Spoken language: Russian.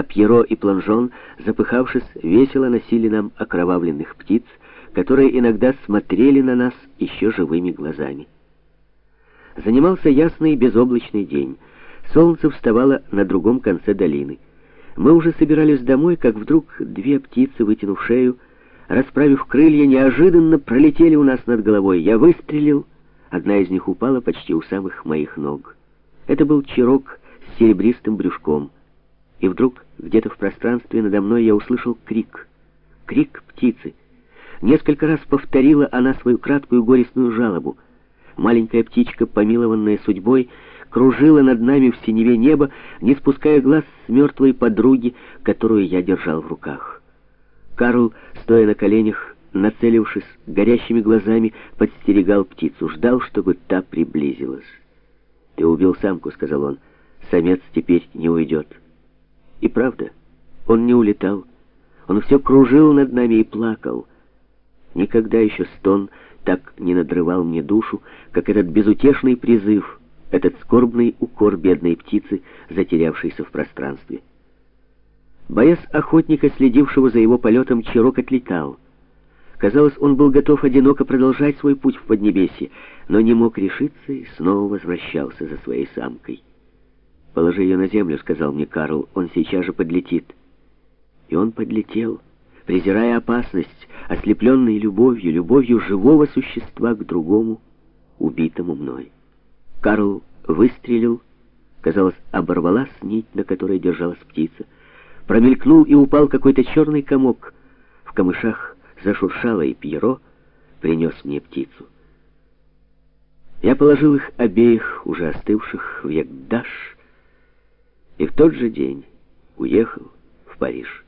а Пьеро и Планжон, запыхавшись, весело носили нам окровавленных птиц, которые иногда смотрели на нас еще живыми глазами. Занимался ясный безоблачный день. Солнце вставало на другом конце долины. Мы уже собирались домой, как вдруг две птицы, вытянув шею, расправив крылья, неожиданно пролетели у нас над головой. Я выстрелил, одна из них упала почти у самых моих ног. Это был чирок с серебристым брюшком. И вдруг, где-то в пространстве надо мной, я услышал крик. Крик птицы. Несколько раз повторила она свою краткую горестную жалобу. Маленькая птичка, помилованная судьбой, кружила над нами в синеве неба, не спуская глаз с мертвой подруги, которую я держал в руках. Карл, стоя на коленях, нацелившись горящими глазами, подстерегал птицу, ждал, чтобы та приблизилась. «Ты убил самку», — сказал он. «Самец теперь не уйдет». И правда, он не улетал. Он все кружил над нами и плакал. Никогда еще стон так не надрывал мне душу, как этот безутешный призыв, этот скорбный укор бедной птицы, затерявшейся в пространстве. Боясь охотника, следившего за его полетом, Чирок отлетал. Казалось, он был готов одиноко продолжать свой путь в Поднебесье, но не мог решиться и снова возвращался за своей самкой. «Положи ее на землю», — сказал мне Карл, — «он сейчас же подлетит». И он подлетел, презирая опасность, ослепленный любовью, любовью живого существа к другому, убитому мной. Карл выстрелил, казалось, оборвалась нить, на которой держалась птица. Промелькнул и упал какой-то черный комок. В камышах зашуршало, и Пьеро принес мне птицу. Я положил их обеих, уже остывших, в ягдаш, и в тот же день уехал в Париж.